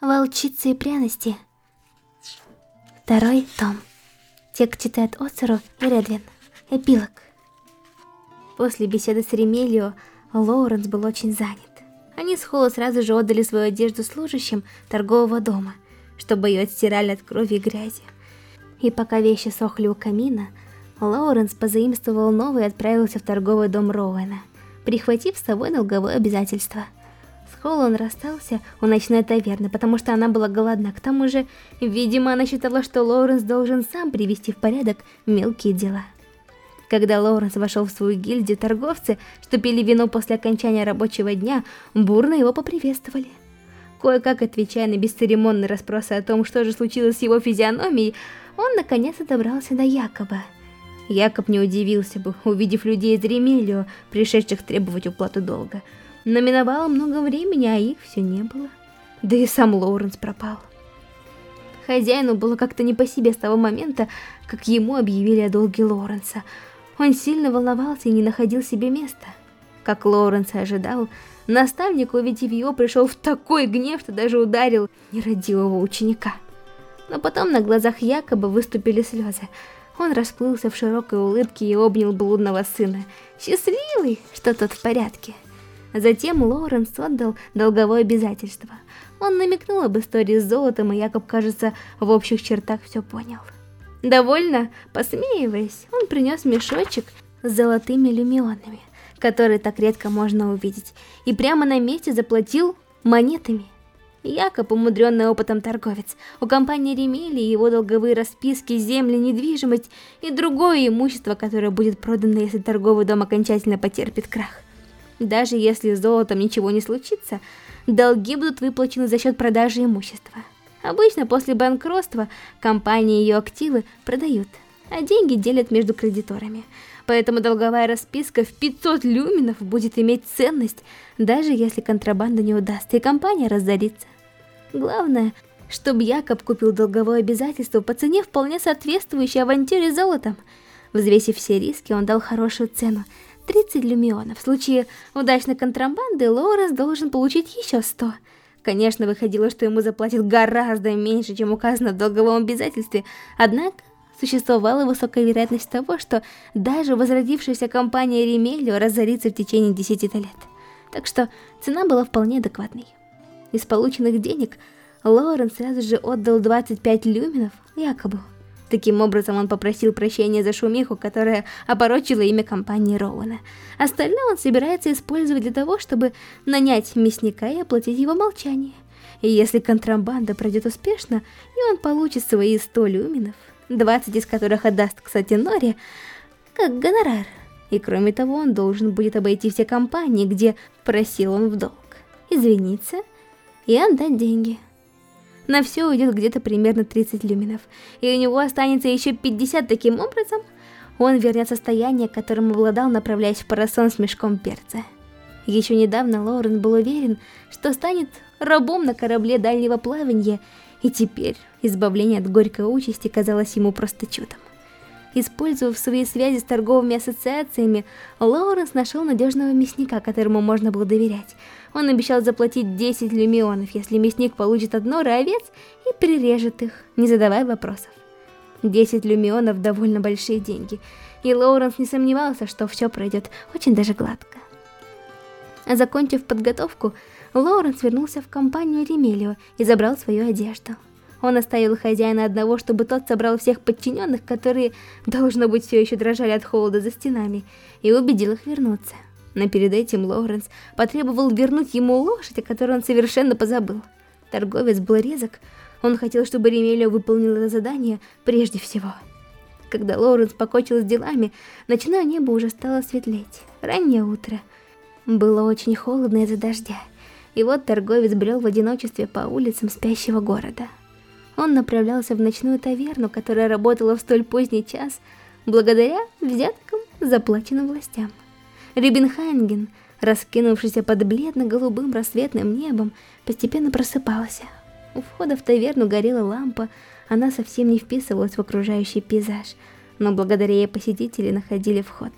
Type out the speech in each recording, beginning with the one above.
Волчицы и пряности. Второй том. Текст читает Оцеру и Редвин. Эпилог. После беседы с Ремелио, Лоуренс был очень занят. Они с Холло сразу же отдали свою одежду служащим торгового дома, чтобы ее отстирали от крови и грязи. И пока вещи сохли у камина, Лоуренс позаимствовал новый и отправился в торговый дом Роуэна, прихватив с собой долговое обязательство – Холл он расстался у ночной таверны, потому что она была голодна. К тому же, видимо, она считала, что Лоуренс должен сам привести в порядок мелкие дела. Когда Лоуренс вошел в свою гильдию, торговцы, что пили вино после окончания рабочего дня, бурно его поприветствовали. Кое-как отвечая на бесцеремонные расспросы о том, что же случилось с его физиономией, он наконец добрался до Якоба. Якоб не удивился бы, увидев людей из Ремелио, пришедших требовать уплату долга – но миновало много времени, а их все не было. Да и сам Лоуренс пропал. Хозяину было как-то не по себе с того момента, как ему объявили о долге Лоуренса. Он сильно волновался и не находил себе места. Как Лоуренс и ожидал, наставник, увидев его, пришел в такой гнев, что даже ударил нерадивого ученика. Но потом на глазах якобы выступили слезы. Он расплылся в широкой улыбке и обнял блудного сына. Счастливый, что тот в порядке. Затем Лоуренс отдал долговое обязательство. Он намекнул об истории с золотом, и Якоб, кажется, в общих чертах все понял. Довольно посмеиваясь, он принес мешочек с золотыми люмионами, которые так редко можно увидеть, и прямо на месте заплатил монетами. Якоб, умудренный опытом торговец, у компании Ремели его долговые расписки, земли, недвижимость и другое имущество, которое будет продано, если торговый дом окончательно потерпит крах. Даже если с золотом ничего не случится, долги будут выплачены за счет продажи имущества. Обычно после банкротства компании и ее активы продают, а деньги делят между кредиторами. Поэтому долговая расписка в 500 люминов будет иметь ценность, даже если контрабанда не удастся и компания разорится. Главное, чтобы Якоб купил долговое обязательство по цене вполне соответствующей авантюре золотом. Взвесив все риски, он дал хорошую цену – 30 люмионов. В случае удачной контрабанды Лоуренс должен получить еще 100. Конечно, выходило, что ему заплатят гораздо меньше, чем указано в долговом обязательстве, однако существовала высокая вероятность того, что даже возродившаяся компания Ремелио разорится в течение 10 лет. Так что цена была вполне адекватной. Из полученных денег Лоуренс сразу же отдал 25 люминов якобы Таким образом, он попросил прощения за шумиху, которая опорочила имя компании Роуэна. Остальное он собирается использовать для того, чтобы нанять мясника и оплатить его молчание. И если контрабанда пройдет успешно, и он получит свои 100 люминов, 20 из которых отдаст, кстати, Норе, как гонорар. И кроме того, он должен будет обойти все компании, где просил он в долг, извиниться и отдать деньги. На все уйдет где-то примерно 30 люминов, и у него останется еще 50 таким образом. Он вернет состояние, которым обладал, направляясь в парасон с мешком перца. Еще недавно Лоурен был уверен, что станет рабом на корабле дальнего плавания, и теперь избавление от горькой участи казалось ему просто чудом. Используя свои связи с торговыми ассоциациями, Лоуренс нашел надежного мясника, которому можно было доверять. Он обещал заплатить 10 люмионов, если мясник получит от норы овец и прирежет их, не задавая вопросов. 10 люмионов довольно большие деньги, и Лоуренс не сомневался, что все пройдет очень даже гладко. Закончив подготовку, Лоуренс вернулся в компанию Ремелио и забрал свою одежду. Он оставил хозяина одного, чтобы тот собрал всех подчиненных, которые, должно быть, все еще дрожали от холода за стенами, и убедил их вернуться. Но перед этим Лоуренс потребовал вернуть ему лошадь, о которой он совершенно позабыл. Торговец был резок, он хотел, чтобы Ремелио выполнил это задание прежде всего. Когда Лоуренс покончил с делами, ночное небо уже стало светлеть. Раннее утро. Было очень холодно из-за дождя. И вот торговец брел в одиночестве по улицам спящего города он направлялся в ночную таверну, которая работала в столь поздний час, благодаря взяткам, заплаченным властям. Рибенхайнген, раскинувшийся под бледно-голубым рассветным небом, постепенно просыпался. У входа в таверну горела лампа, она совсем не вписывалась в окружающий пейзаж, но благодаря ей посетители находили вход.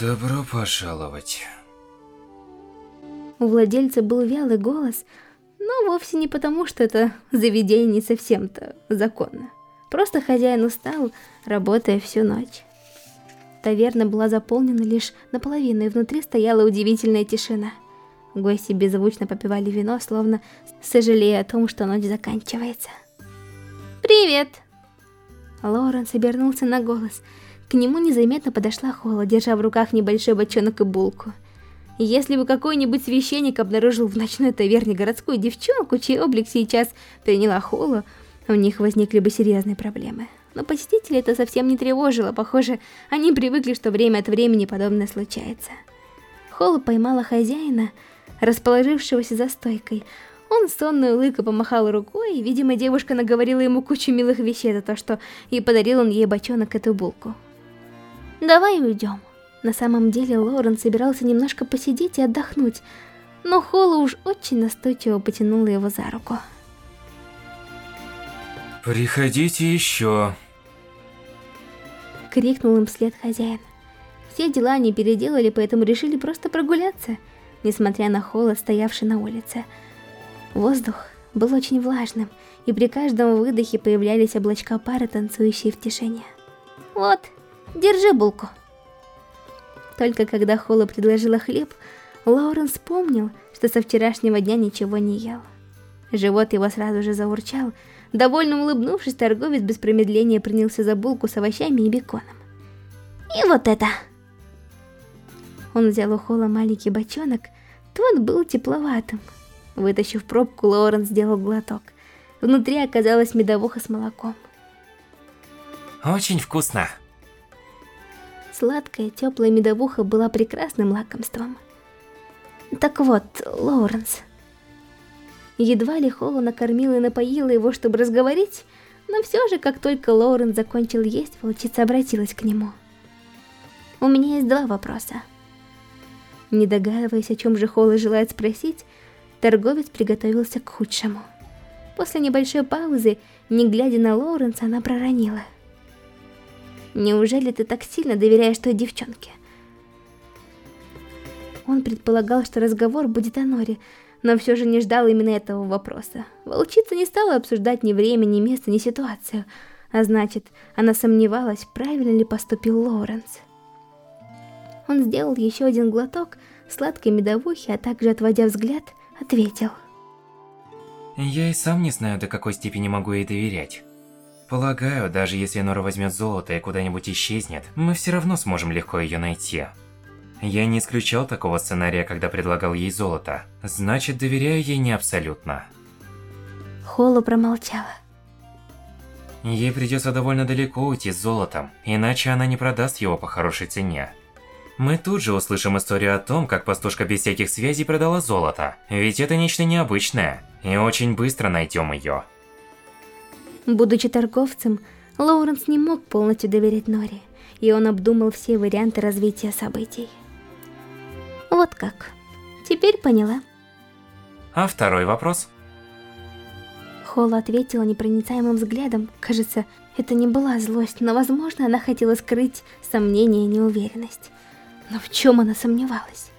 Добро пожаловать. У владельца был вялый голос, но вовсе не потому, что это заведение не совсем-то законно. Просто хозяин устал, работая всю ночь. Таверна была заполнена лишь наполовину, и внутри стояла удивительная тишина. Гости беззвучно попивали вино, словно сожалея о том, что ночь заканчивается. «Привет!» Лоуренс обернулся на голос. К нему незаметно подошла Холла, держа в руках небольшой бочонок и булку. Если бы какой-нибудь священник обнаружил в ночной таверне городскую девчонку, чей облик сейчас приняла Холла, у них возникли бы серьезные проблемы. Но посетителей это совсем не тревожило, похоже, они привыкли, что время от времени подобное случается. Холла поймала хозяина, расположившегося за стойкой. Он сонной улыбкой помахал рукой, и, видимо, девушка наговорила ему кучу милых вещей за то, что и подарил он ей бочонок эту булку. «Давай уйдем». На самом деле Лорен собирался немножко посидеть и отдохнуть, но Холла уж очень настойчиво потянула его за руку. «Приходите еще!» Крикнул им вслед хозяин. Все дела они переделали, поэтому решили просто прогуляться, несмотря на холод, стоявший на улице. Воздух был очень влажным, и при каждом выдохе появлялись облачка пара, танцующие в тишине. «Вот, держи булку!» Только когда Холла предложила хлеб, Лоурен вспомнил, что со вчерашнего дня ничего не ел. Живот его сразу же заурчал. Довольно улыбнувшись, торговец без промедления принялся за булку с овощами и беконом. «И вот это!» Он взял у Холла маленький бочонок, тот был тепловатым. Вытащив пробку, Лоурен сделал глоток. Внутри оказалась медовуха с молоком. «Очень вкусно!» Сладкая, теплая медовуха была прекрасным лакомством. Так вот, Лоуренс. Едва ли Холла накормила и напоила его, чтобы разговорить, но все же, как только Лоуренс закончил есть, волчица обратилась к нему. У меня есть два вопроса. Не догадываясь, о чем же Холла желает спросить, торговец приготовился к худшему. После небольшой паузы, не глядя на Лоуренса, она проронила – Неужели ты так сильно доверяешь той девчонке? Он предполагал, что разговор будет о Норе, но все же не ждал именно этого вопроса. Волчица не стала обсуждать ни время, ни место, ни ситуацию, а значит, она сомневалась, правильно ли поступил Лоуренс. Он сделал еще один глоток сладкой медовухи, а также, отводя взгляд, ответил. Я и сам не знаю, до какой степени могу ей доверять. Полагаю, даже если Нора возьмет золото и куда-нибудь исчезнет, мы все равно сможем легко ее найти. Я не исключал такого сценария, когда предлагал ей золото. Значит, доверяю ей не абсолютно. Холла промолчала. Ей придется довольно далеко уйти с золотом, иначе она не продаст его по хорошей цене. Мы тут же услышим историю о том, как пастушка без всяких связей продала золото, ведь это нечто необычное, и очень быстро найдем ее. Будучи торговцем, Лоуренс не мог полностью доверять Нори, и он обдумал все варианты развития событий. Вот как. Теперь поняла. А второй вопрос? Холла ответила непроницаемым взглядом. Кажется, это не была злость, но, возможно, она хотела скрыть сомнение и неуверенность. Но в чем она сомневалась?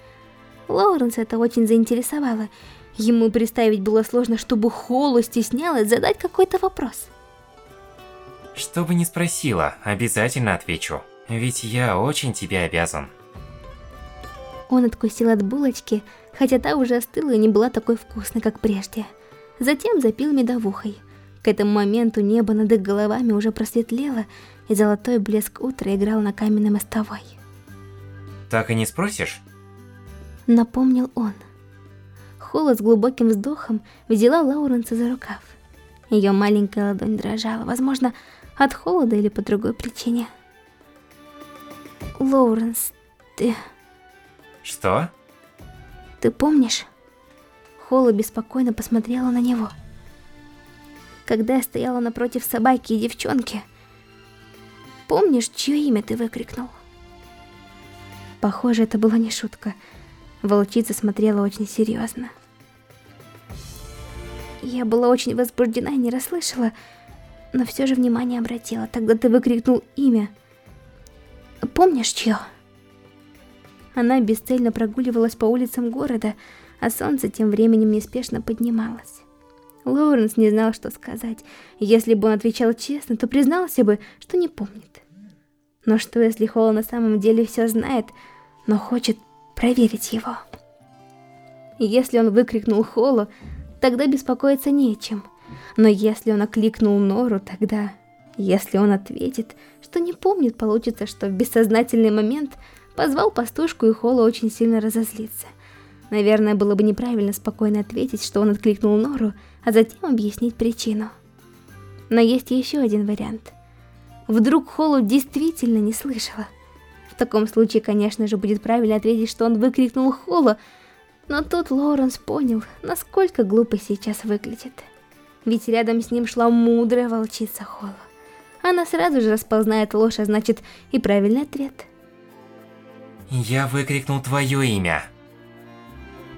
Лоуренс это очень заинтересовало. Ему представить было сложно, чтобы Холла стеснялась задать какой-то вопрос. Что бы ни спросила, обязательно отвечу. Ведь я очень тебе обязан. Он откусил от булочки, хотя та уже остыла и не была такой вкусной, как прежде. Затем запил медовухой. К этому моменту небо над их головами уже просветлело, и золотой блеск утра играл на каменной мостовой. Так и не спросишь? Напомнил он. Холла с глубоким вздохом взяла Лауренса за рукав. Ее маленькая ладонь дрожала, возможно, от холода или по другой причине. Лоуренс, ты... Что? Ты помнишь? Холла беспокойно посмотрела на него. Когда я стояла напротив собаки и девчонки, помнишь, чье имя ты выкрикнул? Похоже, это была не шутка. Волчица смотрела очень серьезно. Я была очень возбуждена и не расслышала, но все же внимание обратила. Тогда ты выкрикнул имя. Помнишь, чье? Она бесцельно прогуливалась по улицам города, а солнце тем временем неспешно поднималось. Лоуренс не знал, что сказать. Если бы он отвечал честно, то признался бы, что не помнит. Но что если Холла на самом деле все знает, но хочет проверить его? Если он выкрикнул Холлу, тогда беспокоиться нечем. Но если он окликнул Нору, тогда... Если он ответит, что не помнит, получится, что в бессознательный момент позвал пастушку и Холла очень сильно разозлится. Наверное, было бы неправильно спокойно ответить, что он откликнул Нору, а затем объяснить причину. Но есть еще один вариант. Вдруг Холлу действительно не слышала. В таком случае, конечно же, будет правильно ответить, что он выкрикнул Холла, но тут Лоуренс понял, насколько глупо сейчас выглядит. Ведь рядом с ним шла мудрая волчица Холла. Она сразу же распознает ложь, а значит и правильный ответ. Я выкрикнул твое имя.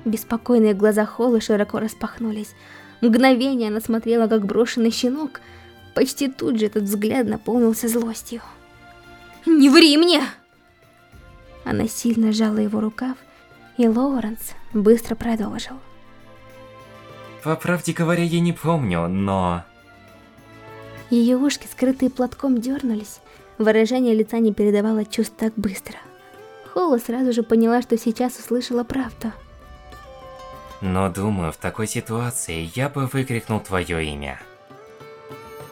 Беспокойные глаза Холла широко распахнулись. Мгновение она смотрела, как брошенный щенок. Почти тут же этот взгляд наполнился злостью. «Не ври мне!» Она сильно сжала его рукав, и Лоуренс быстро продолжил. По правде говоря, я не помню, но... Ее ушки, скрытые платком, дернулись. Выражение лица не передавало чувств так быстро. Холла сразу же поняла, что сейчас услышала правду. Но думаю, в такой ситуации я бы выкрикнул твое имя.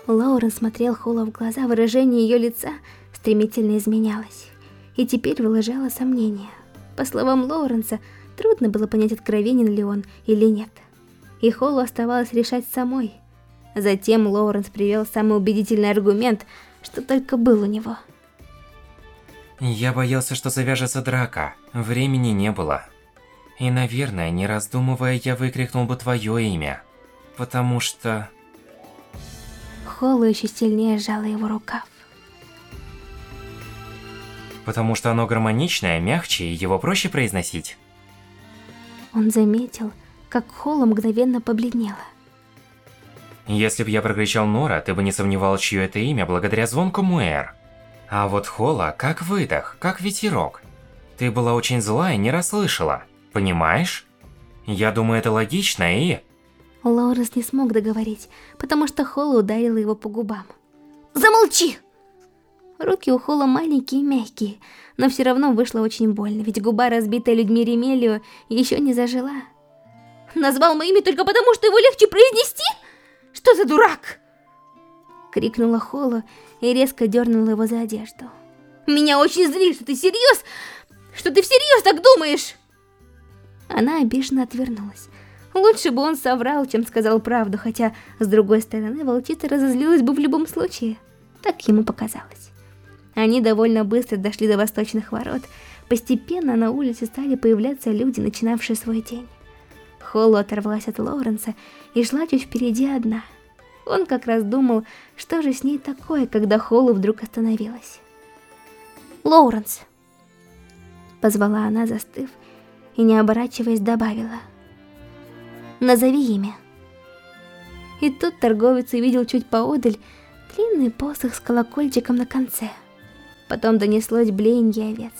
Лаурен смотрел Холла в глаза, выражение ее лица стремительно изменялось. И теперь выражало сомнение. По словам Лоуренса, трудно было понять, откровенен ли он или нет. И Холлу оставалось решать самой – Затем Лоуренс привел самый убедительный аргумент, что только был у него. Я боялся, что завяжется драка. Времени не было. И, наверное, не раздумывая, я выкрикнул бы твое имя. Потому что... Холла еще сильнее сжала его рукав. Потому что оно гармоничное, мягче, и его проще произносить. Он заметил, как Холла мгновенно побледнела. Если бы я прокричал Нора, ты бы не сомневал, чье это имя, благодаря звонку Муэр. А вот Холла, как выдох, как ветерок. Ты была очень зла и не расслышала, понимаешь? Я думаю, это логично и... Лоуренс не смог договорить, потому что Холла ударила его по губам. «Замолчи!» Руки у Холла маленькие и мягкие, но все равно вышло очень больно, ведь губа, разбитая людьми Ремелио, еще не зажила. «Назвал мое имя только потому, что его легче произнести?» Что за дурак? Крикнула Холла и резко дернула его за одежду. Меня очень злит, что ты серьез, что ты всерьез так думаешь. Она обиженно отвернулась. Лучше бы он соврал, чем сказал правду, хотя, с другой стороны, волчица разозлилась бы в любом случае. Так ему показалось. Они довольно быстро дошли до восточных ворот. Постепенно на улице стали появляться люди, начинавшие свой день. Холла оторвалась от Лоуренса и шла чуть впереди одна. Он как раз думал, что же с ней такое, когда Холла вдруг остановилась. «Лоуренс!» Позвала она, застыв, и не оборачиваясь добавила. «Назови имя». И тут торговец увидел чуть поодаль длинный посох с колокольчиком на конце. Потом донеслось блеяние овец.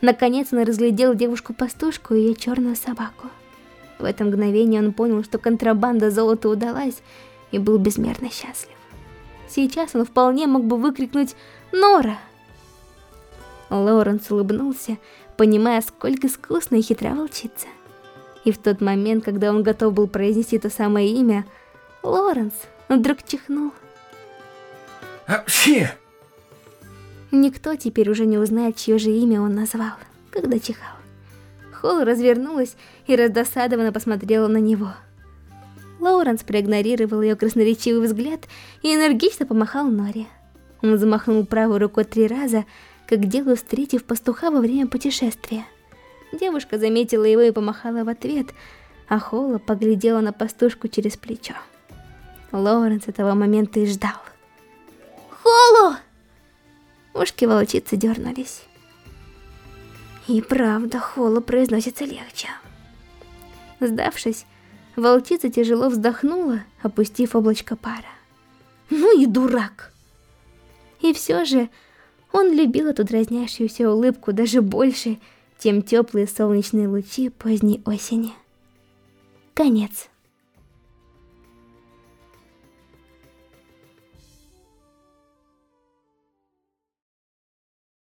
Наконец он разглядел девушку-пастушку и ее черную собаку. В это мгновение он понял, что контрабанда золота удалась, и был безмерно счастлив. Сейчас он вполне мог бы выкрикнуть «Нора!». Лоуренс улыбнулся, понимая, сколько искусна и хитра волчица. И в тот момент, когда он готов был произнести то самое имя, Лоренс вдруг чихнул. Никто теперь уже не узнает, чье же имя он назвал, когда чихал. Холл развернулась и раздосадованно посмотрела на него. Лоуренс проигнорировал ее красноречивый взгляд и энергично помахал Норе. Он замахнул правой рукой три раза, как делал, встретив пастуха во время путешествия. Девушка заметила его и помахала в ответ, а Холла поглядела на пастушку через плечо. Лоуренс этого момента и ждал. «Холлу!» Ушки волчицы дернулись. И правда, холо произносится легче. Сдавшись, волчица тяжело вздохнула, опустив облачко пара. Ну и дурак! И все же он любил эту дразнящуюся улыбку даже больше, чем теплые солнечные лучи поздней осени. Конец.